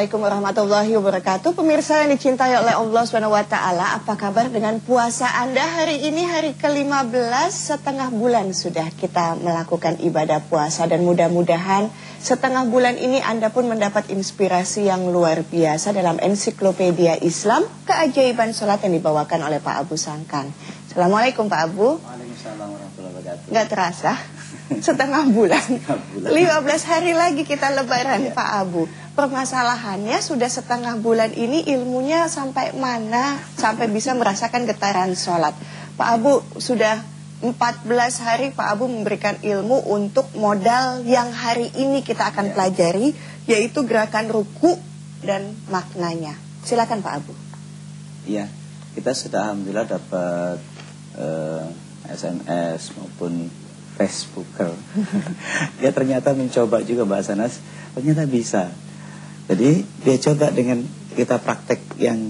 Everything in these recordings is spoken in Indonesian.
Assalamualaikum warahmatullahi wabarakatuh. Pemirsa yang dicintai oleh Allah SWT, apa kabar dengan puasa Anda hari ini hari ke-15 setengah bulan sudah kita melakukan ibadah puasa dan mudah-mudahan setengah bulan ini Anda pun mendapat inspirasi yang luar biasa dalam ensiklopedia Islam keajaiban sholat yang dibawakan oleh Pak Abu Sangkan. Assalamualaikum Pak Abu. Waalaikumsalam warahmatullahi wabarakatuh. Nggak terasa? Setengah bulan. Setengah bulan. 15 hari lagi kita lebaran Iya. Pak Abu. Permasalahannya sudah setengah bulan ini ilmunya sampai mana sampai bisa merasakan getaran sholat. Pak Abu sudah 14 hari Pak Abu memberikan ilmu untuk modal yang hari ini kita akan Iya. pelajari yaitu gerakan ruku dan maknanya. Silakan Pak Abu. Iya, kita sudah alhamdulillah dapat eh, SMS maupun Facebooker. dia ternyata mencoba juga Mbak Sanas, ternyata bisa. Jadi dia coba dengan kita praktek yang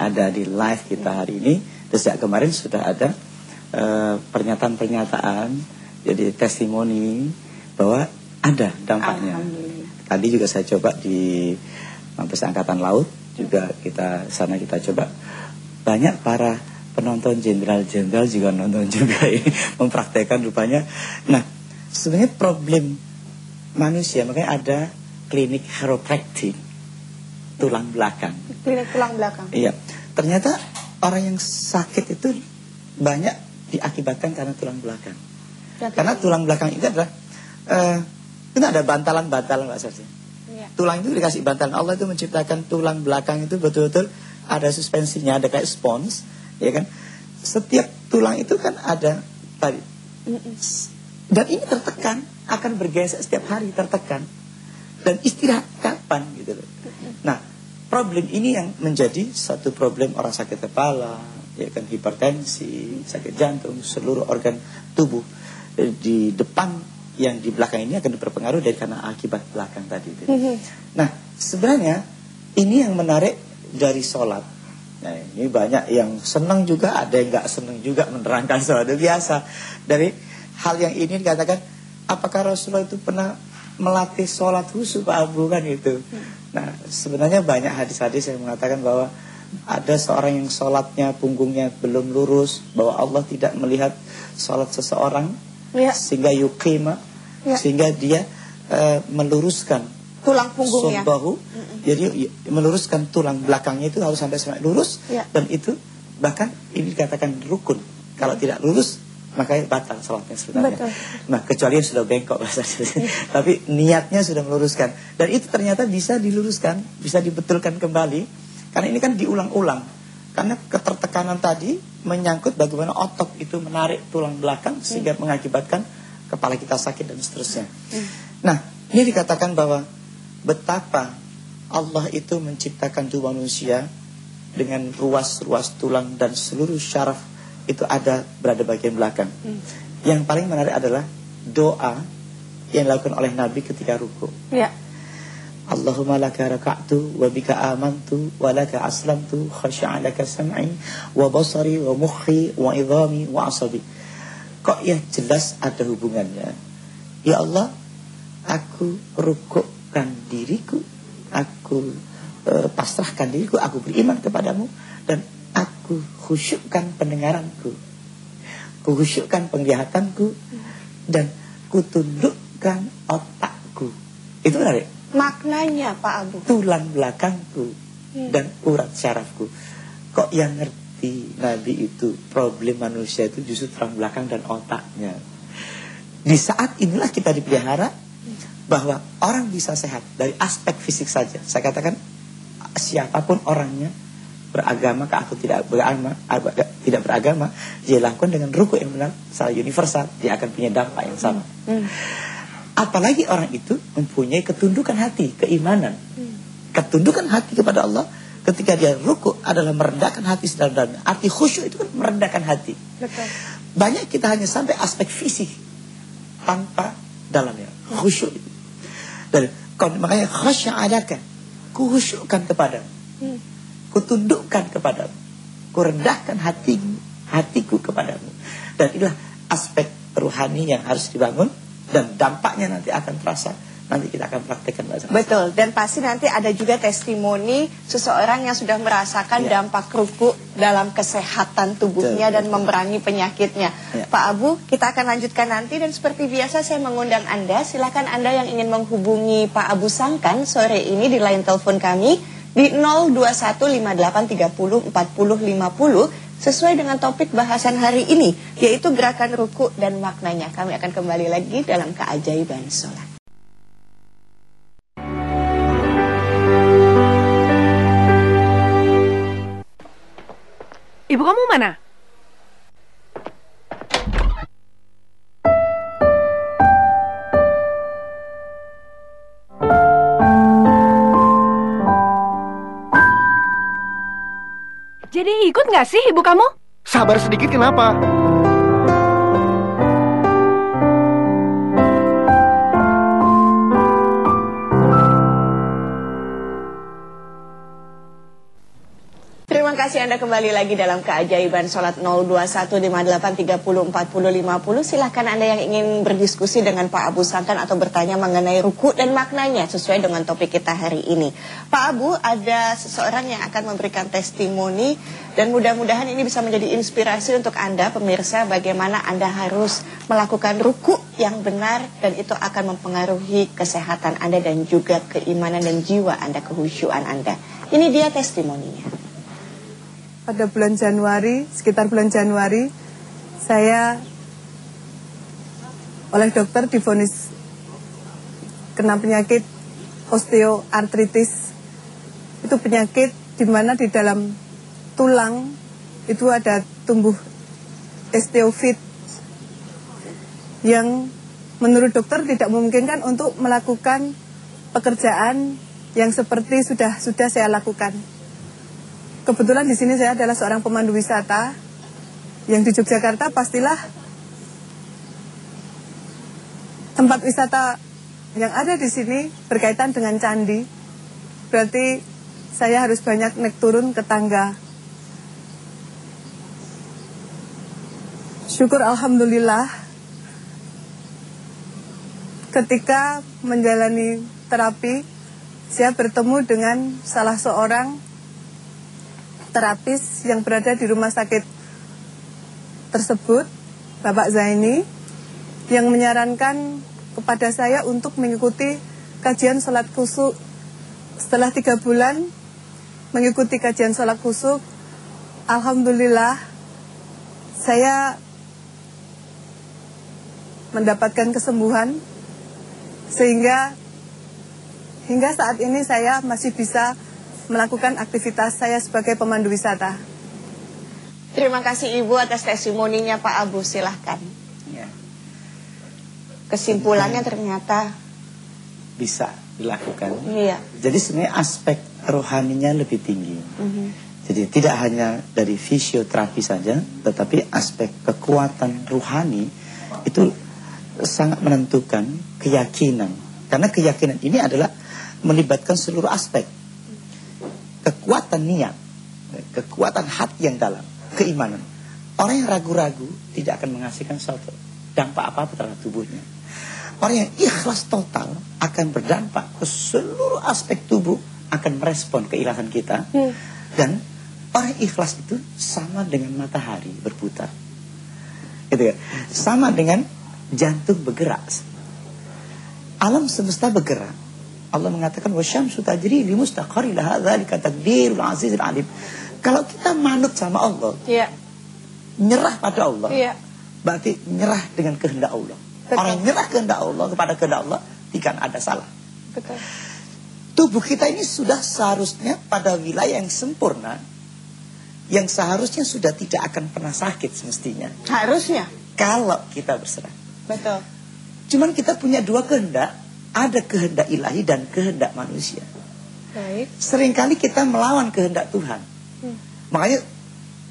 ada di live kita hari ini. Dan sejak kemarin sudah ada eh, pernyataan-pernyataan, jadi testimoni bahwa ada dampaknya. Tadi juga saya coba di Mabes Angkatan Laut juga kita sana kita coba banyak para penonton jenderal-jenderal juga nonton juga ini mempraktekkan rupanya. Nah, sebenarnya problem manusia makanya ada klinik chiropractic tulang belakang. Klinik tulang belakang. Iya, ternyata orang yang sakit itu banyak diakibatkan karena tulang belakang. Karena tulang belakang itu adalah eh itu ada bantalan-bantalan Mbak Sarsi. Iya. Tulang itu dikasih bantalan Allah itu menciptakan tulang belakang itu betul-betul ada suspensinya, ada kayak spons, ya kan? Setiap tulang itu kan ada tadi. Dan ini tertekan, akan bergeser setiap hari tertekan. Dan istirahat kapan gitu loh. Nah, problem ini yang menjadi satu problem orang sakit kepala, ya kan hipertensi, sakit jantung, seluruh organ tubuh Eh, di depan yang di belakang ini akan berpengaruh dari karena akibat belakang tadi. itu. Mhm. Nah, sebenarnya ini yang menarik dari sholat. Nah, ini banyak yang senang juga, ada yang nggak senang juga menerangkan sholat itu biasa. Dari hal yang ini dikatakan, apakah Rasulullah itu pernah melatih sholat khusus Pak Abu kan itu. Nah, sebenarnya banyak hadis-hadis yang mengatakan bahwa ada seorang yang sholatnya punggungnya belum lurus, bahwa Allah tidak melihat sholat seseorang Ya, sehingga yukima, Ya. sehingga dia eh, meluruskan tulang punggungnya. bahu jadi y- meluruskan tulang belakangnya itu harus sampai sampai lurus Ya. dan itu bahkan ini dikatakan rukun kalau tidak lurus maka batal sholatnya sebenarnya Betul. nah kecuali yang sudah bengkok bahasanya. tapi niatnya sudah meluruskan dan itu ternyata bisa diluruskan bisa dibetulkan kembali karena ini kan diulang-ulang karena ketertekanan tadi menyangkut bagaimana otot itu menarik tulang belakang sehingga mengakibatkan kepala kita sakit dan seterusnya. Nah, ini dikatakan bahwa betapa Allah itu menciptakan tubuh manusia dengan ruas-ruas tulang dan seluruh syaraf itu ada berada bagian belakang. Yang paling menarik adalah doa yang dilakukan oleh Nabi ketika ruku. Ya. Allahumma laka raka'tu wa bika amantu wa laka aslamtu khasha'a laka sam'i wa basari wa mukhi wa idhami wa asabi. Kok ya jelas ada hubungannya. Ya Allah, aku rukukkan diriku, aku eh, pasrahkan diriku, aku beriman kepadamu aku khusyukkan pendengaranku. Kuhusyukkan penglihatanku dan kutundukkan otakku. Itu menarik Maknanya Pak Abu. tulang belakangku Hmm. dan urat syarafku. Kok yang ngerti Nabi itu problem manusia itu justru tulang belakang dan otaknya. Di saat inilah kita dipelihara bahwa orang bisa sehat dari aspek fisik saja. Saya katakan siapa pun orangnya beragama ke aku tidak beragama ag- tidak beragama dia lakukan dengan ruku yang benar secara universal dia akan punya dampak yang sama. Hmm. Apalagi orang itu mempunyai ketundukan hati, keimanan. Hmm. Ketundukan hati kepada Allah ketika dia ruku adalah merendahkan hati sedalam-dalamnya. Arti khusyuk itu kan merendahkan hati. Betul. Banyak kita hanya sampai aspek fisik tanpa dalamnya. Khusyuk itu. Dan makanya khasya'alaka. Kuhusyukkan kepadamu. Hmm. Kutundukkan kepadamu. Kurendahkan hatimu, hatiku kepadamu. Dan inilah aspek rohani yang harus dibangun dan dampaknya nanti akan terasa nanti kita akan praktekkan Mbak Betul, dan pasti nanti ada juga testimoni seseorang yang sudah merasakan ya. dampak ruku dalam kesehatan tubuhnya betul, dan betul. memerangi penyakitnya. Ya. Pak Abu, kita akan lanjutkan nanti dan seperti biasa saya mengundang Anda, silakan Anda yang ingin menghubungi Pak Abu Sangkan sore ini di line telepon kami di 02158304050 sesuai dengan topik bahasan hari ini yaitu gerakan ruku dan maknanya. Kami akan kembali lagi dalam keajaiban sholat. Ibu kamu mana? Nggak sih ibu kamu? Sabar sedikit kenapa? Kasih Anda kembali lagi dalam keajaiban sholat 02158304050. Silahkan Anda yang ingin berdiskusi dengan Pak Abu Sangkan atau bertanya mengenai ruku dan maknanya sesuai dengan topik kita hari ini. Pak Abu, ada seseorang yang akan memberikan testimoni dan mudah-mudahan ini bisa menjadi inspirasi untuk Anda pemirsa bagaimana Anda harus melakukan ruku yang benar dan itu akan mempengaruhi kesehatan Anda dan juga keimanan dan jiwa Anda, kehusyuan Anda. Ini dia testimoninya pada bulan Januari, sekitar bulan Januari, saya oleh dokter difonis kena penyakit osteoartritis. Itu penyakit di mana di dalam tulang itu ada tumbuh osteofit yang menurut dokter tidak memungkinkan untuk melakukan pekerjaan yang seperti sudah sudah saya lakukan. Kebetulan di sini saya adalah seorang pemandu wisata yang di Yogyakarta pastilah tempat wisata yang ada di sini berkaitan dengan candi. Berarti saya harus banyak naik turun ke tangga. Syukur Alhamdulillah ketika menjalani terapi saya bertemu dengan salah seorang terapis yang berada di rumah sakit tersebut, Bapak Zaini, yang menyarankan kepada saya untuk mengikuti kajian sholat kusuk. Setelah tiga bulan mengikuti kajian sholat kusuk, Alhamdulillah saya mendapatkan kesembuhan sehingga hingga saat ini saya masih bisa melakukan aktivitas saya sebagai pemandu wisata. Terima kasih Ibu atas testimoninya Pak Abu, silahkan. Ya. Kesimpulannya ternyata bisa dilakukan. Iya. Jadi sebenarnya aspek rohaninya lebih tinggi. Mm -hmm. Jadi tidak hanya dari fisioterapi saja, tetapi aspek kekuatan rohani itu sangat menentukan keyakinan. Karena keyakinan ini adalah melibatkan seluruh aspek kekuatan niat, kekuatan hati yang dalam, keimanan. Orang yang ragu-ragu tidak akan menghasilkan suatu dampak apa-apa terhadap tubuhnya. Orang yang ikhlas total akan berdampak ke seluruh aspek tubuh akan merespon keikhlasan kita. Hmm. Dan orang ikhlas itu sama dengan matahari berputar. Gitu ya. Sama dengan jantung bergerak. Alam semesta bergerak Allah mengatakan wasyamsu tajri li mustaqarri laha dzalika takdirul azizul alim. Kalau kita manut sama Allah, yeah. nyerah pada Allah, yeah. berarti nyerah dengan kehendak Allah. Betul. Orang nyerah kehendak Allah kepada kehendak Allah tidak ada salah. Betul. Tubuh kita ini sudah seharusnya pada wilayah yang sempurna, yang seharusnya sudah tidak akan pernah sakit semestinya. Harusnya. Kalau kita berserah. Betul. Cuman kita punya dua kehendak ada kehendak ilahi dan kehendak manusia. Baik. Seringkali kita melawan kehendak Tuhan. Hmm. Makanya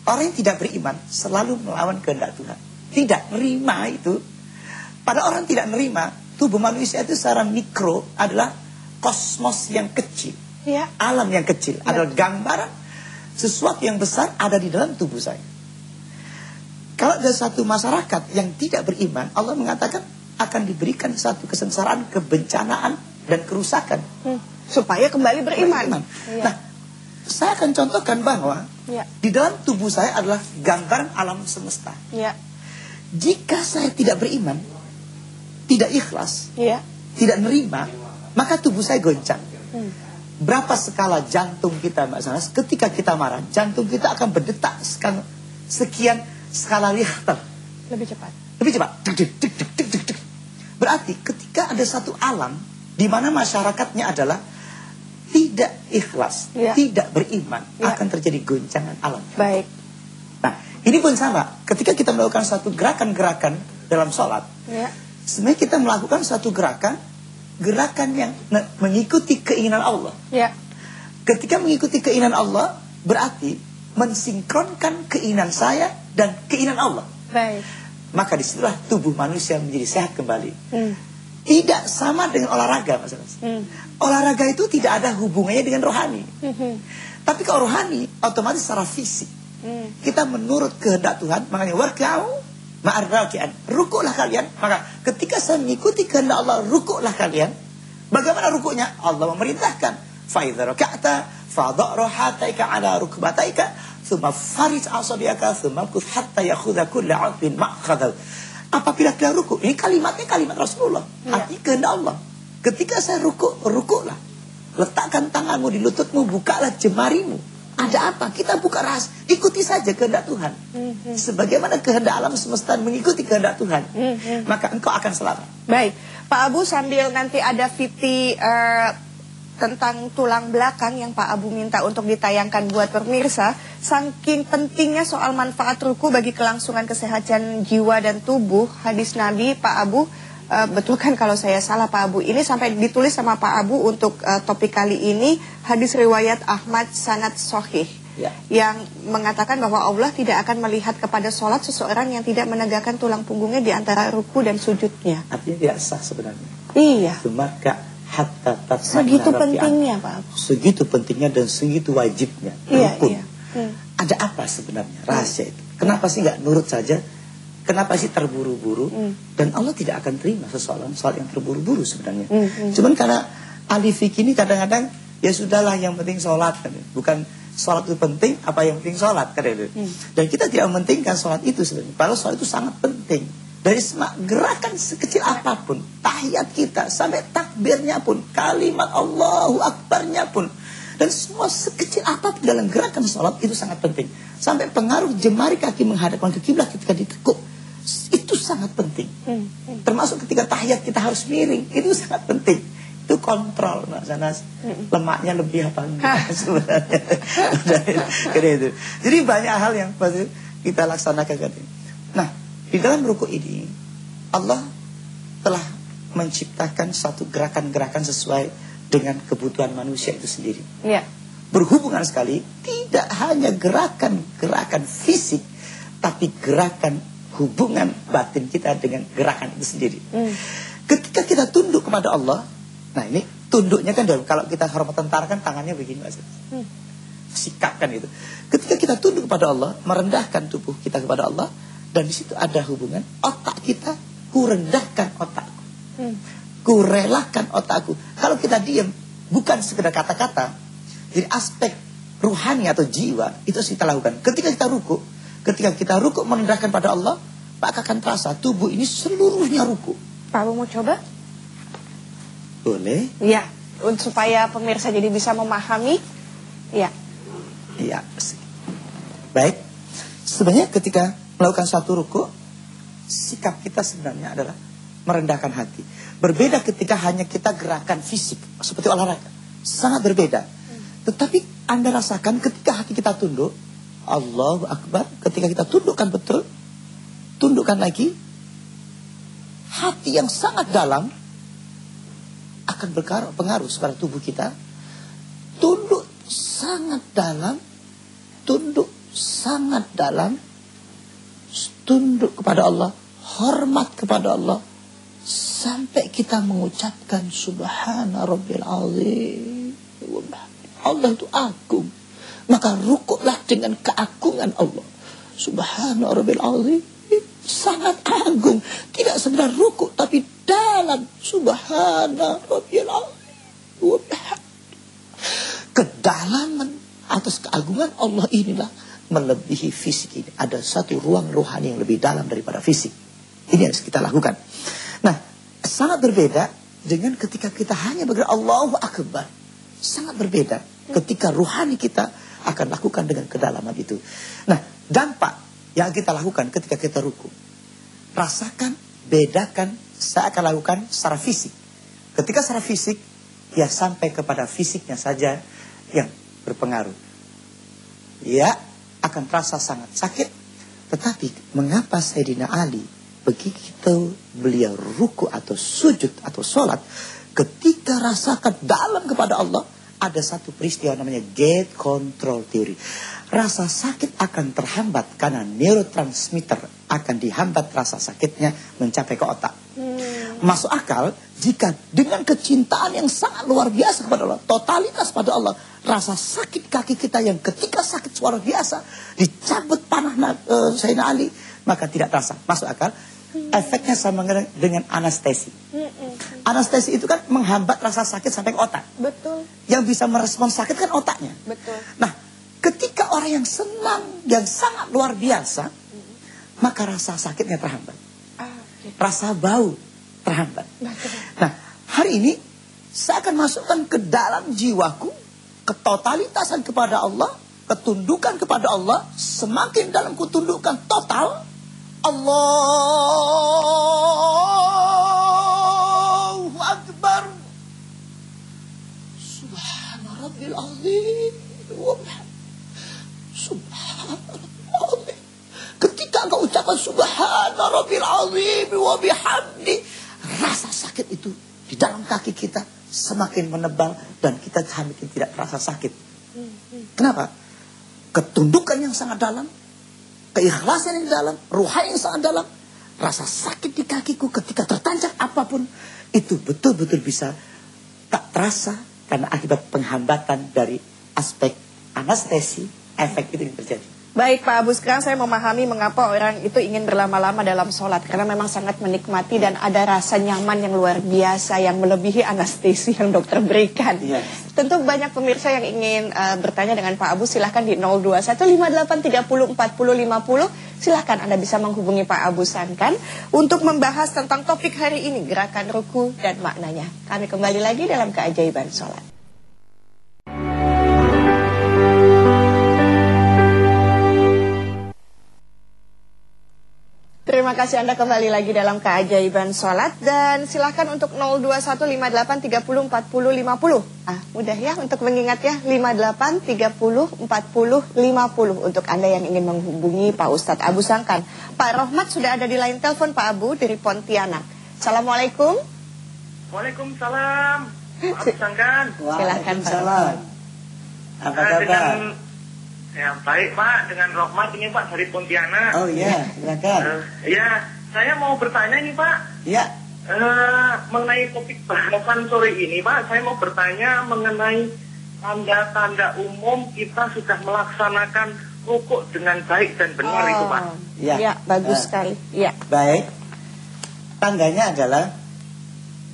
orang yang tidak beriman selalu melawan kehendak Tuhan. Tidak nerima itu. Pada orang tidak nerima, tubuh manusia itu secara mikro adalah kosmos yang kecil. Ya. Alam yang kecil ya. adalah gambaran sesuatu yang besar ada di dalam tubuh saya. Kalau ada satu masyarakat yang tidak beriman, Allah mengatakan akan diberikan satu kesengsaraan, kebencanaan dan kerusakan. Hmm. Supaya kembali beriman. Beriman. Iya. Nah, saya akan contohkan bahwa Ya. di dalam tubuh saya adalah gambaran alam semesta. Ya. Jika saya tidak beriman, tidak ikhlas, Ya. tidak nerima, maka tubuh saya goncang. Hmm. Berapa skala jantung kita Mbak Sanas ketika kita marah, jantung kita akan berdetak sekian, sekian skala Richter. Lebih cepat. Lebih cepat. Deg, deg, deg, deg, deg. Berarti ketika ada satu alam di mana masyarakatnya adalah tidak ikhlas, Ya. tidak beriman, Ya. akan terjadi goncangan alam. Baik. Nah, ini pun sama. Ketika kita melakukan satu gerakan-gerakan dalam sholat, Ya. sebenarnya kita melakukan satu gerakan, gerakan yang mengikuti keinginan Allah. Ya. Ketika mengikuti keinginan Allah, berarti mensinkronkan keinginan saya dan keinginan Allah. Baik. Maka di situlah tubuh manusia menjadi sehat kembali. Hmm. Tidak sama dengan olahraga, Mas. Hmm. Olahraga itu tidak ada hubungannya dengan rohani. Hmm. Tapi kalau rohani, otomatis secara fisik. Hmm. Kita menurut kehendak Tuhan, makanya warka'u ma'ar raki'an. Rukuklah kalian. Maka ketika saya mengikuti kehendak Allah, rukuklah kalian. Bagaimana rukuknya? Allah memerintahkan. Fa'idha raka'ta, fa'adha' rohataika ala rukbataika, thumma farid asabiaka, thumma kuth hatta yakhudha kulla 'udhin ma'khadaw. Apabila kita rukuk, ini kalimatnya kalimat Rasulullah. Ya. Artinya kehendak Allah. Ketika saya rukuk, rukuklah. Letakkan tanganmu di lututmu, bukalah jemarimu. Ada apa? Kita buka ras. Ikuti saja kehendak Tuhan. Sebagaimana kehendak alam semesta mengikuti kehendak Tuhan. Maka engkau akan selamat. Baik, Pak Abu sambil nanti ada VT eh, tentang tulang belakang yang Pak Abu minta untuk ditayangkan buat pemirsa, saking pentingnya soal manfaat ruku bagi kelangsungan kesehatan jiwa dan tubuh, hadis Nabi Pak Abu eh, betul kan kalau saya salah Pak Abu ini sampai ditulis sama Pak Abu untuk eh, topik kali ini hadis riwayat Ahmad sanad sohih Ya. yang mengatakan bahwa Allah tidak akan melihat kepada sholat seseorang yang tidak menegakkan tulang punggungnya di antara ruku dan sujudnya. Artinya tidak sah sebenarnya. Iya. Maka hatta tatma'inna Segitu pentingnya Pak. Segitu pentingnya dan segitu wajibnya. Iya, Rukun. iya. Hmm. Ada apa sebenarnya rahasia itu? Kenapa sih nggak nurut saja? Kenapa sih terburu-buru? Hmm. Dan Allah tidak akan terima seseorang soal yang terburu-buru sebenarnya. Hmm, hmm. Cuman karena ahli fikih ini kadang-kadang ya sudahlah yang penting sholat kan. Bukan sholat itu penting, apa yang penting sholat kan. Hmm. Dan kita tidak mementingkan sholat itu sebenarnya. Padahal sholat itu sangat penting. Dari semua gerakan sekecil apa pun, tahiyat kita sampai takbirnya pun, kalimat Allahu Akbarnya pun, dan semua sekecil apa pun dalam gerakan sholat itu sangat penting. Sampai pengaruh jemari kaki menghadapkan ke kiblat ketika ditekuk, itu sangat penting. Hmm, Termasuk ketika tahiyat kita harus miring, itu sangat penting. Itu kontrol Mbak Sanas. Lemaknya lebih apa enggak sebenarnya. Jadi banyak hal yang pasti kita laksanakan kan. Nah, di dalam ruku ini Allah telah menciptakan satu gerakan-gerakan sesuai dengan kebutuhan manusia itu sendiri. Iya. Berhubungan sekali tidak hanya gerakan-gerakan fisik tapi gerakan hubungan batin kita dengan gerakan itu sendiri. Hmm. Ketika kita tunduk kepada Allah, nah ini tunduknya kan dalam kalau kita hormat tentara kan tangannya begini Mas. Hmm. Sikap kan itu. Ketika kita tunduk kepada Allah, merendahkan tubuh kita kepada Allah dan di situ ada hubungan otak kita, ku rendahkan otakku. Hmm. Ku relakan otakku. Kalau kita diam, bukan sekedar kata-kata. Jadi aspek ruhani atau jiwa itu harus kita lakukan. Ketika kita ruku, ketika kita ruku merendahkan pada Allah, maka akan terasa tubuh ini seluruhnya ruku. Pak mau coba? Boleh? Iya. Untuk supaya pemirsa jadi bisa memahami. Iya. Iya. Baik. Sebenarnya ketika melakukan satu ruku, sikap kita sebenarnya adalah merendahkan hati. Berbeda ketika hanya kita gerakan fisik seperti olahraga. Sangat berbeda. Tetapi Anda rasakan ketika hati kita tunduk, Allahu Akbar, ketika kita tundukkan betul, tundukkan lagi, hati yang sangat dalam akan berpengaruh pengaruh pada tubuh kita. Tunduk sangat dalam, tunduk sangat dalam, tunduk kepada Allah, hormat kepada Allah, sampai kita mengucapkan Subhana Rabbil Azim. Allah itu agung. Maka rukuklah dengan keagungan Allah. Subhana Rabbil Azim. Sangat agung. Tidak sekedar rukuk, tapi dalam Subhana Rabbil Azim. kedalaman atas keagungan Allah inilah melebihi fisik ini. Ada satu ruang rohani yang lebih dalam daripada fisik. Ini harus kita lakukan. Nah, sangat berbeda dengan ketika kita hanya bergerak Allahu Akbar. Sangat berbeda ketika rohani kita akan lakukan dengan kedalaman itu. Nah, dampak yang kita lakukan ketika kita ruku. Rasakan, bedakan, saya akan lakukan secara fisik. Ketika secara fisik, ya sampai kepada fisiknya saja yang berpengaruh. Ya, akan terasa sangat sakit. Tetapi mengapa Sayyidina Ali begitu beliau ruku atau sujud atau sholat ketika rasakan dalam kepada Allah ada satu peristiwa namanya gate control theory. Rasa sakit akan terhambat karena neurotransmitter akan dihambat rasa sakitnya mencapai ke otak. Hmm. Masuk akal jika dengan kecintaan yang sangat luar biasa kepada Allah, totalitas pada Allah, rasa sakit kaki kita yang ketika sakit luar biasa dicabut panah uh, Sayyidina Ali, maka tidak terasa. Masuk akal? efeknya sama dengan anestesi. Anestesi itu kan menghambat rasa sakit sampai ke otak. Betul. Yang bisa merespon sakit kan otaknya. Betul. Nah, ketika orang yang senang, yang sangat luar biasa, maka rasa sakitnya terhambat. Ah, Rasa bau terhambat. Nah, hari ini saya akan masukkan ke dalam jiwaku ketotalitasan kepada Allah, ketundukan kepada Allah, semakin dalam kutundukkan total, Allahu Akbar. Subhana Azim. Subhanallah. Ketika engkau ucapkan Subhana Rabbil Azim wa. Rasa sakit itu di dalam kaki kita semakin menebal dan kita semakin tidak terasa sakit. Kenapa? Ketundukan yang sangat dalam keikhlasan yang dalam, ruhani yang sangat dalam, rasa sakit di kakiku ketika tertancap apa pun, itu betul-betul bisa tak terasa karena akibat penghambatan dari aspek anestesi, efek itu yang terjadi. Baik Pak Abu, sekarang saya memahami mengapa orang itu ingin berlama-lama dalam sholat. Karena memang sangat menikmati dan ada rasa nyaman yang luar biasa yang melebihi anestesi yang dokter berikan. Yes. Tentu banyak pemirsa yang ingin uh, bertanya dengan Pak Abu, silahkan di 02158304050. Silahkan Anda bisa menghubungi Pak Abu Sankan untuk membahas tentang topik hari ini, gerakan ruku dan maknanya. Kami kembali lagi dalam keajaiban sholat. Terima kasih Anda kembali lagi dalam keajaiban sholat dan silahkan untuk 02158304050. Ah, mudah ya untuk mengingat ya 58304050 untuk Anda yang ingin menghubungi Pak Ustadz Abu Sangkan. Pak Rohmat sudah ada di line telepon Pak Abu dari Pontianak. Assalamualaikum. Waalaikumsalam. Pak Abu Sangkan. Silahkan Pak. Apa kabar? Ya baik Pak, dengan Rohmat ini Pak dari Pontianak. Oh iya, silakan. Uh, ya, saya mau bertanya nih Pak. Iya. Uh, mengenai topik bahasan sore ini Pak, saya mau bertanya mengenai tanda-tanda umum kita sudah melaksanakan rukuk dengan baik dan benar oh, itu Pak. Iya, ya, bagus uh, sekali. Iya. Baik. Tandanya adalah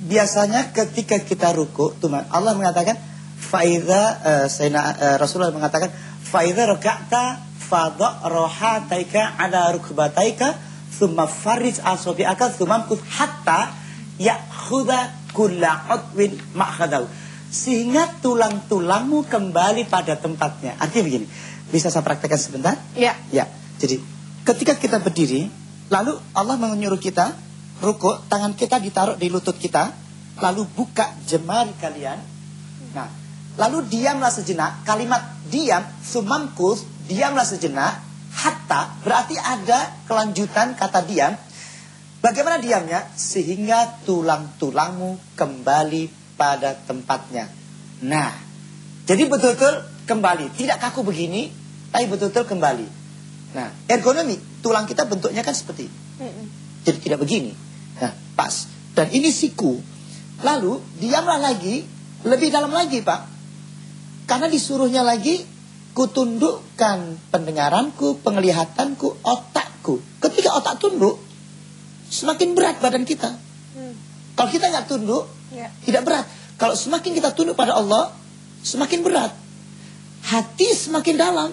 biasanya ketika kita rukuk, Tuhan Allah mengatakan faida uh, uh, Rasulullah mengatakan Fa'idha raka'ta fadha rohataika ala rukbataika thumma farij asabi'aka thumma mkut hatta ya'khudha kulla udwin ma'khadahu. Sehingga tulang-tulangmu kembali pada tempatnya. Artinya begini, bisa saya praktekkan sebentar? Ya. Ya. Jadi, ketika kita berdiri, lalu Allah menyuruh kita rukuk, tangan kita ditaruh di lutut kita, lalu buka jemari kalian. Nah, lalu diamlah sejenak. Kalimat diam, sumamkus, diamlah sejenak, hatta, berarti ada kelanjutan kata diam. Bagaimana diamnya? Sehingga tulang-tulangmu kembali pada tempatnya. Nah, jadi betul-betul kembali. Tidak kaku begini, tapi betul-betul kembali. Nah, ergonomi, tulang kita bentuknya kan seperti Jadi tidak begini. Nah, pas. Dan ini siku. Lalu, diamlah lagi, lebih dalam lagi, Pak. Karena disuruhnya lagi kutundukkan pendengaranku, penglihatanku, otakku. Ketika otak tunduk, semakin berat badan kita. Hmm. Kalau kita nggak tunduk, ya. tidak berat. Kalau semakin kita tunduk pada Allah, semakin berat. hati semakin dalam,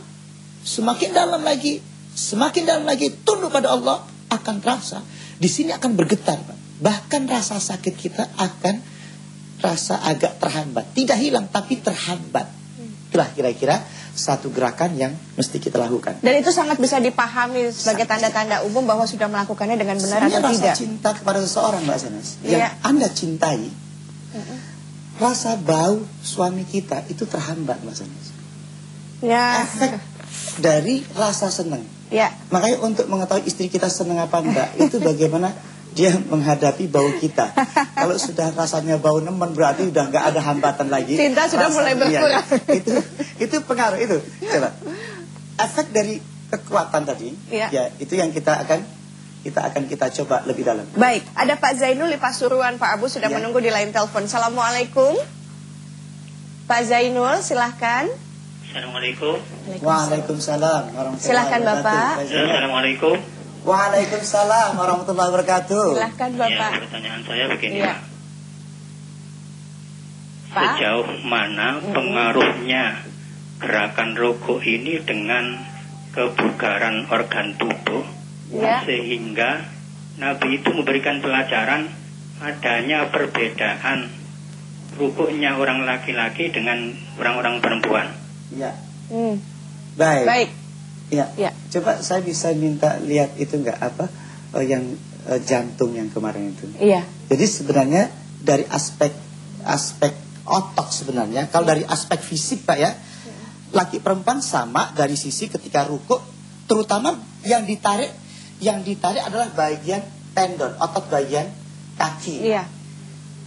semakin dalam lagi, semakin dalam lagi tunduk pada Allah akan terasa. Di sini akan bergetar, Pak. Bahkan rasa sakit kita akan rasa agak terhambat. Tidak hilang tapi terhambat. Itulah kira-kira satu gerakan yang mesti kita lakukan. Dan itu sangat bisa dipahami sebagai tanda-tanda umum bahwa sudah melakukannya dengan benar Sebenarnya atau rasa tidak. cinta kepada seseorang Mbak Sanas Iya. Yang Anda cintai Rasa bau suami kita itu terhambat Mbak Sanas Ya. Efek dari rasa senang Ya. Makanya untuk mengetahui istri kita senang apa enggak Itu bagaimana dia menghadapi bau kita Kalau sudah rasanya bau nemen berarti udah nggak ada hambatan lagi Cinta sudah mulai berkurang. iya. Itu itu pengaruh itu Coba Efek dari kekuatan tadi Iya. ya itu yang kita akan kita akan kita coba lebih dalam Baik, ada Pak Zainul di Pasuruan. Pak Abu sudah Ya. menunggu di line telepon. Assalamualaikum. Pak Zainul, silahkan. Assalamualaikum. Waalaikumsalam wabarakatuh. Bapak. Assalamualaikum. Waalaikumsalam warahmatullahi wabarakatuh. Silahkan Bapak. Ya, pertanyaan saya begini. Iya. Pak. Sejauh mana pengaruhnya gerakan rokok ini dengan kebugaran organ tubuh Ya. sehingga Nabi itu memberikan pelajaran adanya perbedaan rukuknya orang laki-laki dengan orang-orang perempuan. Ya. Hmm. Baik. Baik. Ya. Ya. Coba saya bisa minta lihat itu enggak apa eh, yang eh, jantung yang kemarin itu. Iya. Jadi sebenarnya dari aspek aspek otot sebenarnya kalau dari aspek fisik Pak ya laki perempuan sama dari sisi ketika rukuk terutama yang ditarik yang ditarik adalah bagian tendon otot bagian kaki Iya.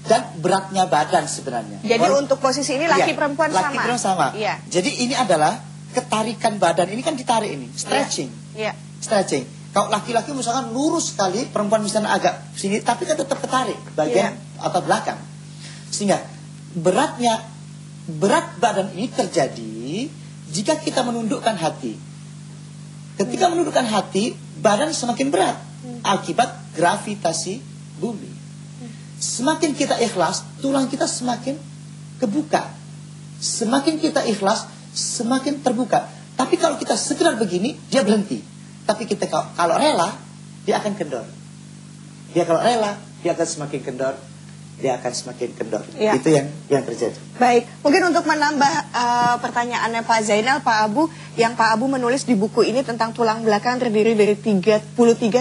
dan beratnya badan sebenarnya. Jadi Walaupun- untuk posisi ini laki Iya, perempuan laki sama. perempuan sama. Iya. Jadi ini adalah ketarikan badan ini kan ditarik ini, stretching, Iya. stretching. Kalau laki-laki misalkan lurus sekali, perempuan misalnya agak sini, tapi kan tetap ketarik bagian atau belakang. Sehingga beratnya berat badan ini terjadi jika kita menundukkan hati. Ketika menundukkan hati, badan semakin berat akibat gravitasi bumi. Semakin kita ikhlas, tulang kita semakin kebuka. Semakin kita ikhlas, semakin terbuka. Tapi kalau kita sekedar begini, dia berhenti. Tapi kita kalau, rela, dia akan kendor. Dia kalau rela, dia akan semakin kendor. Dia akan semakin kendor. Ya. Itu yang yang terjadi. Baik, mungkin untuk menambah eh, pertanyaannya Pak Zainal, Pak Abu, yang Pak Abu menulis di buku ini tentang tulang belakang terdiri dari 33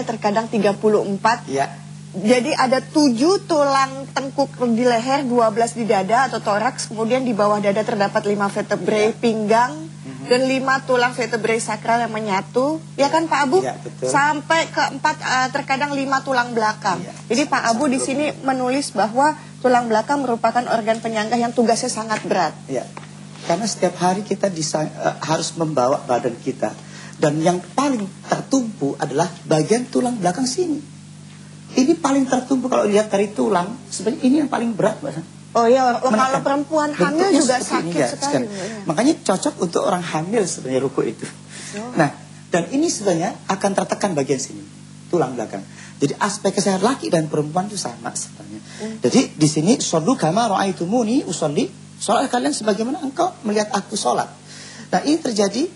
terkadang 34 Ya. Jadi ada tujuh tulang tengkuk di leher, 12 di dada atau toraks, kemudian di bawah dada terdapat lima vertebrae pinggang Mhm. dan lima tulang vertebrae sakral yang menyatu, ya kan Pak Abu? Iya, betul. Sampai keempat eh, terkadang lima tulang belakang. Iya. Jadi Pak Abu di sini menulis bahwa tulang belakang merupakan organ penyangga yang tugasnya sangat berat. Ya, karena setiap hari kita eh, harus membawa badan kita dan yang paling tertumpu adalah bagian tulang belakang sini. Ini paling tertumpu kalau lihat dari tulang. Sebenarnya ini yang paling berat, Mbak. Oh iya, kalau perempuan hamil Bentuknya juga sakit ini, ya, sekali. Mbak. Makanya cocok untuk orang hamil sebenarnya ruku itu. Nah, dan ini sebenarnya akan tertekan bagian sini, tulang belakang. Jadi aspek kesehatan laki dan perempuan itu sama sebenarnya. Jadi di sini solu kama ra'aitumuni usolli. Sholat kalian sebagaimana engkau melihat aku sholat. Nah ini terjadi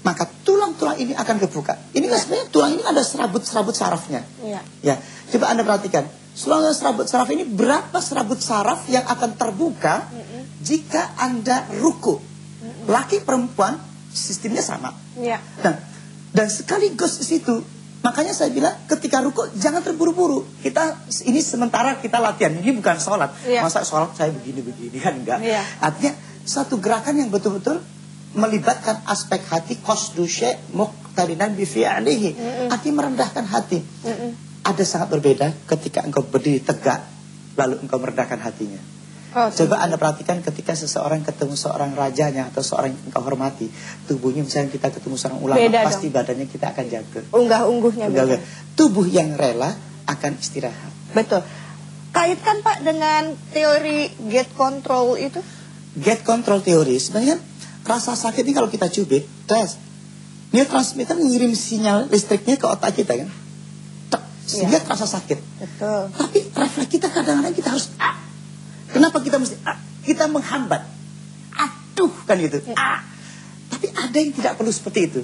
maka tulang-tulang ini akan kebuka. Ini kan sebenarnya tulang ini ada serabut-serabut sarafnya. Iya. Ya, coba Anda perhatikan. Selama serabut saraf ini berapa serabut saraf yang akan terbuka jika Anda ruku. Laki perempuan sistemnya sama. Iya. Dan dan sekaligus di situ makanya saya bilang ketika ruku jangan terburu-buru. Kita ini sementara kita latihan. Ini bukan sholat. Iya. Masa sholat saya begini-begini kan enggak. Iya. Artinya satu gerakan yang betul-betul melibatkan aspek hati qasdu syai' muqtarinan bi fi'lihi. Artinya merendahkan hati. Ada sangat berbeda ketika engkau berdiri tegak lalu engkau merendahkan hatinya. Oh, Coba Anda perhatikan ketika seseorang ketemu seorang rajanya atau seorang yang engkau hormati, tubuhnya misalnya kita ketemu seorang ulama, Beda pasti badannya kita akan jatuh. unggah-ungguhnya. Enggak, Tubuh yang rela akan istirahat. Betul. Kaitkan Pak dengan teori gate control itu? Get control teori sebenarnya rasa sakit ini kalau kita cubit, tes, neurotransmitter ngirim sinyal listriknya ke otak kita kan, Tek, sehingga terasa sakit. Betul. Tapi refleks kita kadang-kadang kita harus ah. Kenapa kita mesti ah? Kita menghambat. Aduh kan gitu. Ah. Tapi ada yang tidak perlu seperti itu.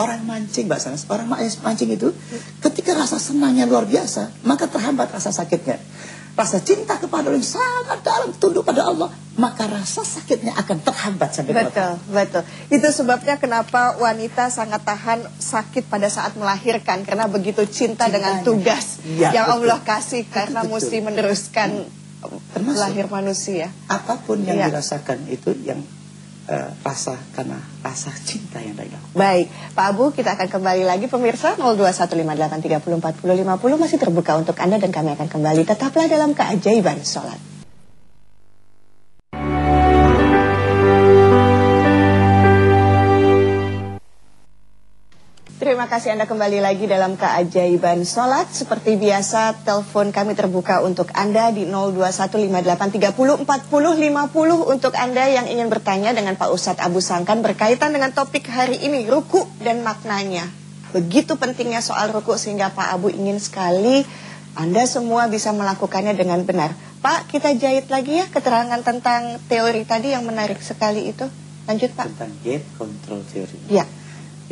Orang mancing Mbak Sanas, orang ma- mancing itu ketika rasa senangnya luar biasa, maka terhambat rasa sakitnya. Rasa cinta kepada Allah yang sangat dalam tunduk pada Allah, maka rasa sakitnya akan terhambat sampai. Betul, betul. Itu sebabnya kenapa wanita sangat tahan sakit pada saat melahirkan karena begitu cinta dengan Cintanya. tugas Iya, yang betul. Allah kasih karena betul. mesti meneruskan Termasuk. lahir manusia. Apa pun yang Iya. dirasakan itu yang eh, rasa karena rasa cinta yang dalam. Baik, Pak Abu kita akan kembali lagi pemirsa 021583404050 masih terbuka untuk Anda dan kami akan kembali tetaplah dalam keajaiban sholat. Terima kasih Anda kembali lagi dalam keajaiban sholat. Seperti biasa, telepon kami terbuka untuk Anda di 021583404050 untuk Anda yang ingin bertanya dengan Pak Ustadz Abu Sangkan berkaitan dengan topik hari ini, ruku dan maknanya. Begitu pentingnya soal ruku sehingga Pak Abu ingin sekali Anda semua bisa melakukannya dengan benar. Pak, kita jahit lagi ya keterangan tentang teori tadi yang menarik sekali itu. Lanjut Pak. Tentang gate control theory. Ya.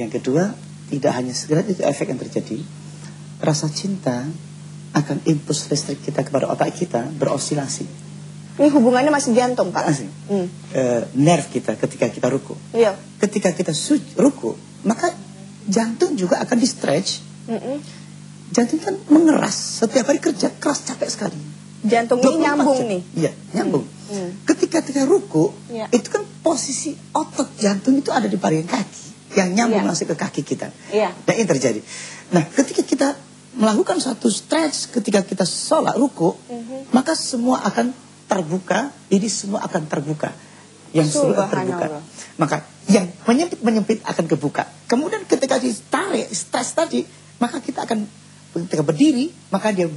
Yang kedua, tidak hanya segera itu efek yang terjadi. Rasa cinta akan impuls listrik kita kepada otak kita berosilasi. Ini hubungannya masih jantung, Pak. Asli. Hmm. Nerve kita ketika kita ruku. Iya. Ketika kita ruku, maka jantung juga akan di stretch. Mm-mm. Jantung kan mengeras setiap hari kerja keras capek sekali. Jantung 24 ini nyambung jam. nih. Iya, nyambung. Hmm. Ketika kita ruku, Iya. itu kan posisi otot jantung itu ada di bagian kaki yang nyambung Iya. langsung ke kaki kita. Iya. Dan ini terjadi. Nah, ketika kita melakukan suatu stretch, ketika kita sholat ruku, Mhm. maka semua akan terbuka. Ini semua akan terbuka. Yang seluruh terbuka. Maka yang menyempit menyempit akan kebuka. Kemudian ketika ditarik stretch tadi, maka kita akan ketika berdiri, maka dia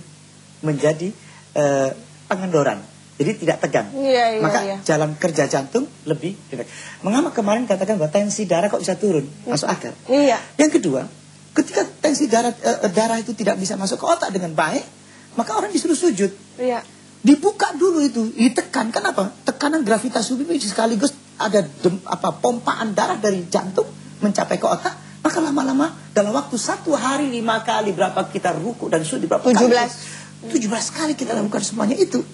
menjadi eh, pengendoran. Jadi tidak tegang. Iya, iya, maka iya. jalan kerja jantung lebih rileks. Mengapa kemarin katakan bahwa tensi darah kok bisa turun? Masuk akal. Iya. Yang kedua, ketika tensi darah eh, darah itu tidak bisa masuk ke otak dengan baik, maka orang disuruh sujud. Iya. Dibuka dulu itu, ditekan. Kenapa? Tekanan gravitasi bumi sekaligus ada dem, apa pompaan darah dari jantung mencapai ke otak. Maka lama-lama dalam waktu satu hari lima kali berapa kita ruku dan sujud berapa 17. kali? 17 kali kita lakukan semuanya itu.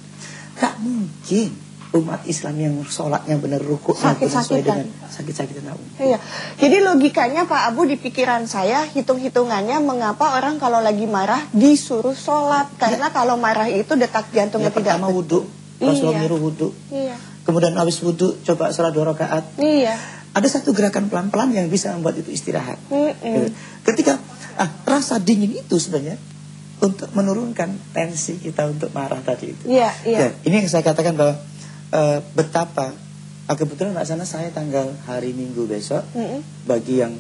Gak mungkin umat Islam yang sholatnya benar ruku sesuai Sakit-sakitan. dengan sakit-sakitan. Gak mungkin. Iya. Jadi logikanya Pak Abu di pikiran saya hitung-hitungannya mengapa orang kalau lagi marah disuruh sholat karena kalau marah itu detak jantungnya Yang tidak pertama wudhu, Iya. Rasulullah nyuruh wudhu. Iya. Kemudian habis wudhu coba sholat dua rakaat. Iya. Ada satu gerakan pelan-pelan yang bisa membuat itu istirahat. Mm-mm. Gitu. Ketika ah, rasa dingin itu sebenarnya untuk menurunkan tensi kita untuk marah tadi itu. Iya, iya. Ya, ini yang saya katakan bahwa eh, betapa ah, kebetulan Mbak Sana saya tanggal hari Minggu besok Mm-mm. bagi yang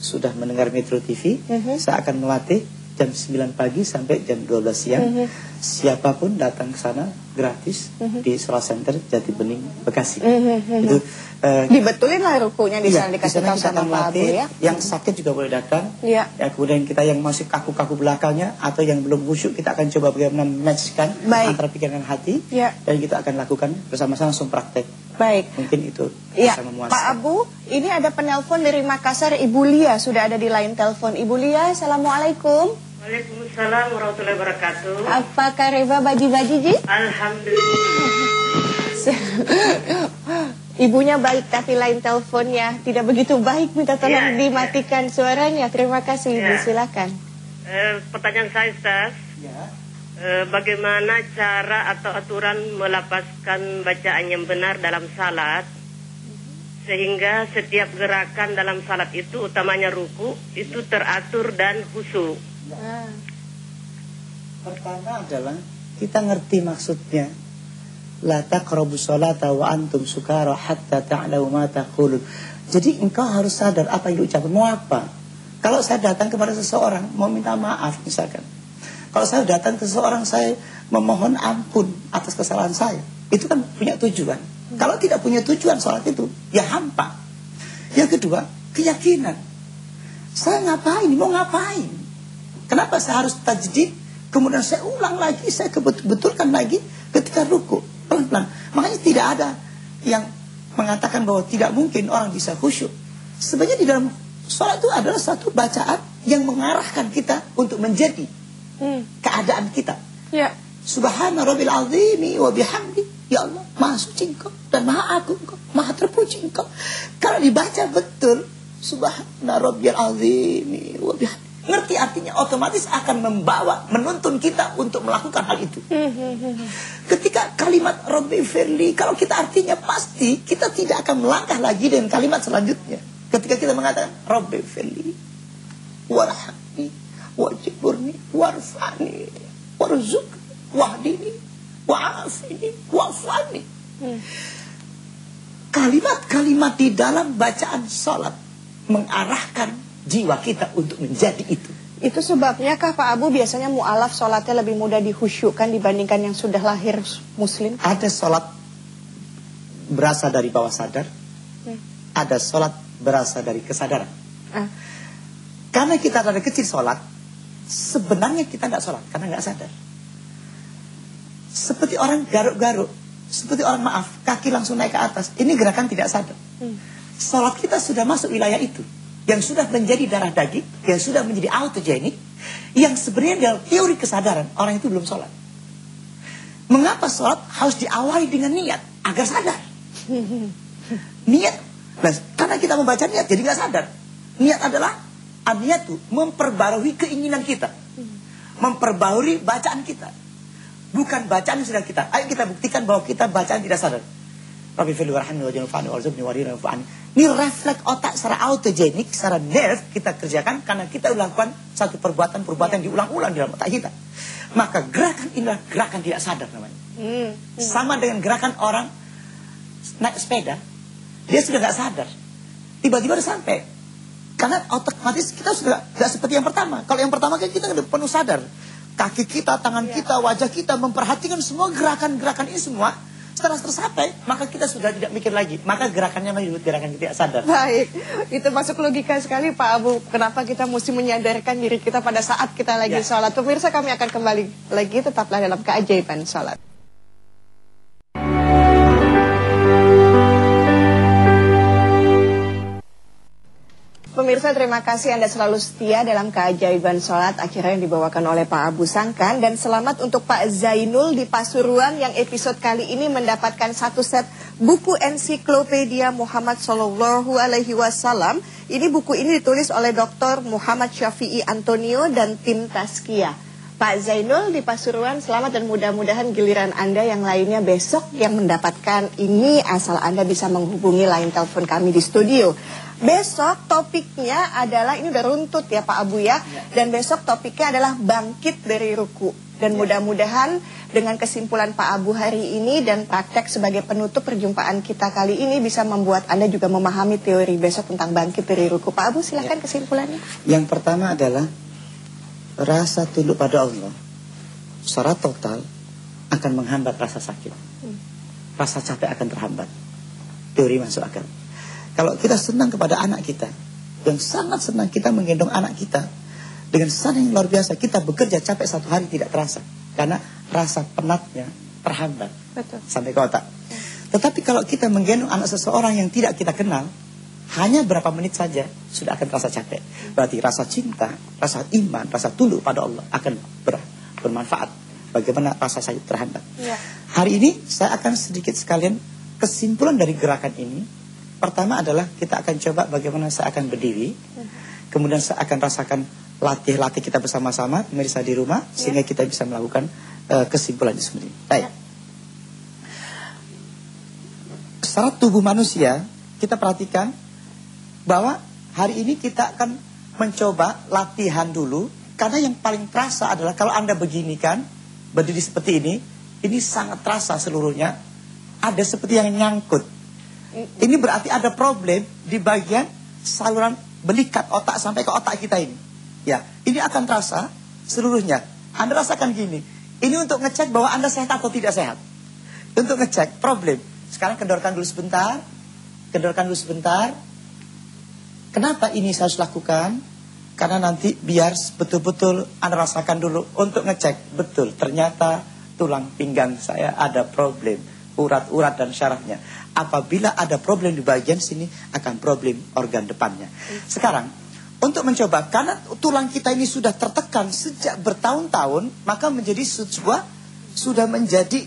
sudah mendengar Metro TV, Mhm. saya akan melatih jam 9 pagi sampai jam 12 siang. Mhm. Siapa pun datang ke sana gratis di Solar Center Jati Bening Bekasi. Mhm. Itu eh, Dibetulin lah rukunya di Iya, sana di dikasih tahu sama Pak Abu ya. Yang sakit juga boleh datang. Iya. Ya, kemudian kita yang masih kaku-kaku belakangnya atau yang belum khusyuk kita akan coba bagaimana matchkan Baik. antara pikiran dan hati. Iya. Dan kita akan lakukan bersama-sama langsung praktek. Baik. Mungkin itu Iya, bisa memuaskan. Pak Abu, ini ada penelpon dari Makassar, Ibu Lia sudah ada di line telepon. Ibu Lia, assalamualaikum. Waalaikumsalam warahmatullahi wabarakatuh. Apa kareba baji-baji ji? Alhamdulillah. Ibunya baik tapi line teleponnya tidak begitu baik. Minta tolong Iya, dimatikan suaranya. Terima kasih Ibu, Iya. silakan. Eh, pertanyaan saya, Ustaz. Ya. Eh, bagaimana cara atau aturan melapaskan bacaan yang benar dalam salat sehingga setiap gerakan dalam salat itu utamanya ruku itu teratur dan khusyuk. Ah, Pertama adalah kita ngerti maksudnya. La taqrabu salata wa antum sukara hatta ta'lamu ma taqulun. Jadi engkau harus sadar apa yang diucapkan. Mau apa? Kalau saya datang kepada seseorang mau minta maaf misalkan. Kalau saya datang ke seseorang saya memohon ampun atas kesalahan saya. Itu kan punya tujuan. Kalau tidak punya tujuan salat itu ya hampa. Yang kedua, keyakinan. Saya ngapain? Mau ngapain? Kenapa saya harus tajdid? Kemudian saya ulang lagi, saya kebet- betulkan lagi ketika ruku. Pelan-pelan. Makanya tidak ada yang mengatakan bahwa tidak mungkin orang bisa khusyuk. Sebenarnya di dalam sholat itu adalah satu bacaan yang mengarahkan kita untuk menjadi Hmm. keadaan kita. Ya. Subhana rabbil azimi wa bihamdi. Ya Allah, maha suci engkau dan maha agung engkau, maha terpuji engkau. Kalau dibaca betul, Subhana rabbil azimi wa bihamdi. Ngerti artinya otomatis akan membawa, menuntun kita untuk melakukan hal itu. Ketika kalimat Rabbi Firli, kalau kita artinya pasti, kita tidak akan melangkah lagi dengan kalimat selanjutnya. Ketika kita mengatakan Rabbi Firli, warhamni, wajiburni, warfani, warzukni, wahdini, wa'afini, wa'fani. Kalimat-kalimat di dalam bacaan salat mengarahkan jiwa kita untuk menjadi itu. Itu sebabnya kah Pak Abu biasanya mu'alaf sholatnya lebih mudah dihusyukkan dibandingkan yang sudah lahir muslim? Ada salat berasal dari bawah sadar, ada salat berasal dari kesadaran. Ah. Karena kita dari kecil sholat, sebenarnya kita nggak sholat karena nggak sadar. Seperti orang garuk-garuk, seperti orang maaf, kaki langsung naik ke atas. Ini gerakan tidak sadar. Sholat kita sudah masuk wilayah itu, yang sudah menjadi darah daging, yang sudah menjadi autogenik, yang sebenarnya dalam teori kesadaran orang itu belum sholat. Mengapa sholat harus diawali dengan niat agar sadar? Niat, nah, karena kita membaca niat jadi nggak sadar. Niat adalah niat itu memperbarui keinginan kita, memperbarui bacaan kita, bukan bacaan yang sudah kita. Ayo kita buktikan bahwa kita bacaan tidak sadar. Rabbi fili warhamni wa janufani warzuqni warina wa'ani. Ini refleks otak secara autogenik, secara nerve kita kerjakan karena kita melakukan satu perbuatan-perbuatan diulang-ulang di dalam otak kita. Maka gerakan inilah gerakan tidak sadar namanya. Hmm. Sama dengan gerakan orang naik sepeda, dia sudah nggak sadar. Tiba-tiba udah sampai. Karena otomatis kita sudah nggak seperti yang pertama. Kalau yang pertama kan kita penuh sadar. Kaki kita, tangan kita, wajah kita memperhatikan semua gerakan-gerakan ini semua. Setelah tercapai, maka kita sudah tidak mikir lagi. Maka gerakannya menjadi gerakan tidak sadar. Baik, itu masuk logika sekali Pak Abu. Kenapa kita mesti menyadarkan diri kita pada saat kita lagi Ya. sholat. Pemirsa kami akan kembali lagi, tetaplah dalam keajaiban sholat. Pemirsa terima kasih Anda selalu setia dalam keajaiban sholat akhirnya yang dibawakan oleh Pak Abu Sangkan dan selamat untuk Pak Zainul di Pasuruan yang episode kali ini mendapatkan satu set buku ensiklopedia Muhammad Sallallahu Alaihi Wasallam. Ini buku ini ditulis oleh Dr. Muhammad Syafi'i Antonio dan tim Taskia. Pak Zainul di Pasuruan selamat dan mudah-mudahan giliran Anda yang lainnya besok yang mendapatkan ini asal Anda bisa menghubungi line telepon kami di studio. Besok topiknya adalah ini udah runtut ya Pak Abu ya. Dan besok topiknya adalah bangkit dari ruku. Dan mudah-mudahan dengan kesimpulan Pak Abu hari ini dan praktek sebagai penutup perjumpaan kita kali ini bisa membuat Anda juga memahami teori besok tentang bangkit dari ruku. Pak Abu silahkan kesimpulannya. Yang pertama adalah rasa tunduk pada Allah secara total akan menghambat rasa sakit. Rasa capek akan terhambat. Teori masuk akal. Kalau kita senang kepada anak kita, dan sangat senang kita menggendong anak kita, dengan senang yang luar biasa, kita bekerja capek satu hari tidak terasa. Karena rasa penatnya terhambat Betul. sampai ke otak. Tetapi kalau kita menggendong anak seseorang yang tidak kita kenal, hanya berapa menit saja sudah akan terasa capek. Berarti rasa cinta, rasa iman, rasa tunduk pada Allah akan ber- bermanfaat. Bagaimana rasa saya terhambat. Ya. Hari ini saya akan sedikit sekalian kesimpulan dari gerakan ini. Pertama adalah kita akan coba bagaimana saya akan berdiri. Kemudian saya akan rasakan latih-latih kita bersama-sama, pemirsa di rumah, sehingga kita bisa melakukan eh, kesimpulan itu sendiri. Baik. Secara tubuh manusia, kita perhatikan bahwa hari ini kita akan mencoba latihan dulu karena yang paling terasa adalah kalau Anda begini kan berdiri seperti ini ini sangat terasa seluruhnya ada seperti yang nyangkut ini berarti ada problem di bagian saluran belikat otak sampai ke otak kita ini ya ini akan terasa seluruhnya Anda rasakan gini ini untuk ngecek bahwa Anda sehat atau tidak sehat untuk ngecek problem sekarang kendorkan dulu sebentar kendorkan dulu sebentar Kenapa ini saya harus lakukan? Karena nanti biar betul-betul Anda rasakan dulu untuk ngecek. Betul, ternyata tulang pinggang saya ada problem. Urat-urat dan syarafnya. Apabila ada problem di bagian sini, akan problem organ depannya. Sekarang, untuk mencoba, karena tulang kita ini sudah tertekan sejak bertahun-tahun, maka menjadi sebuah, sudah menjadi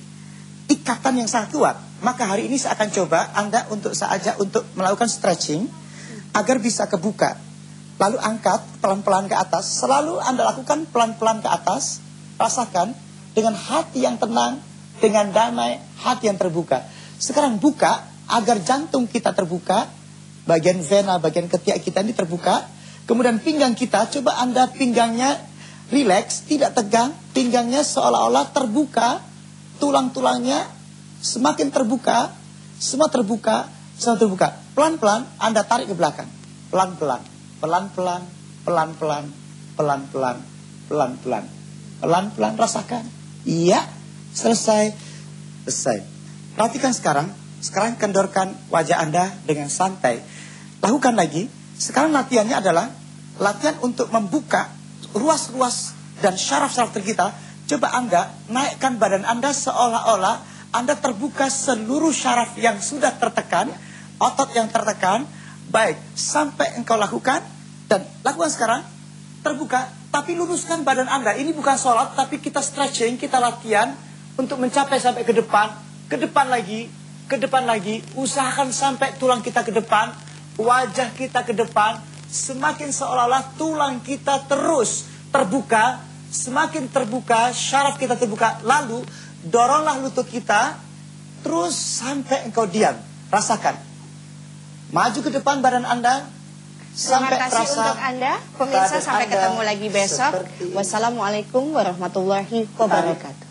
ikatan yang sangat kuat. Maka hari ini saya akan coba Anda untuk saja untuk melakukan stretching, agar bisa kebuka. Lalu angkat pelan-pelan ke atas, selalu Anda lakukan pelan-pelan ke atas, rasakan dengan hati yang tenang, dengan damai, hati yang terbuka. Sekarang buka agar jantung kita terbuka, bagian vena, bagian ketiak kita ini terbuka. Kemudian pinggang kita, coba Anda pinggangnya rileks, tidak tegang, pinggangnya seolah-olah terbuka, tulang-tulangnya semakin terbuka, semua terbuka, semua terbuka. Pelan-pelan Anda tarik ke belakang. Pelan-pelan, pelan-pelan, pelan-pelan, pelan-pelan, pelan-pelan. Pelan-pelan rasakan. Iya, selesai, selesai. Perhatikan sekarang, sekarang kendorkan wajah Anda dengan santai. Lakukan lagi. Sekarang latihannya adalah latihan untuk membuka ruas-ruas dan syaraf-syaraf kita. Coba Anda naikkan badan Anda seolah-olah Anda terbuka seluruh syaraf yang sudah tertekan, otot yang tertekan. Baik, sampai engkau lakukan dan lakukan sekarang terbuka, tapi luruskan badan Anda. Ini bukan sholat, tapi kita stretching, kita latihan untuk mencapai sampai ke depan ke depan lagi, ke depan lagi, usahakan sampai tulang kita ke depan, wajah kita ke depan, semakin seolah-olah tulang kita terus terbuka, semakin terbuka, syaraf kita terbuka, lalu doronglah lutut kita terus sampai engkau diam. Rasakan. Maju ke depan badan Anda, Terima kasih untuk Anda, pemirsa sampai ketemu lagi besok. Wassalamualaikum warahmatullahi wabarakatuh.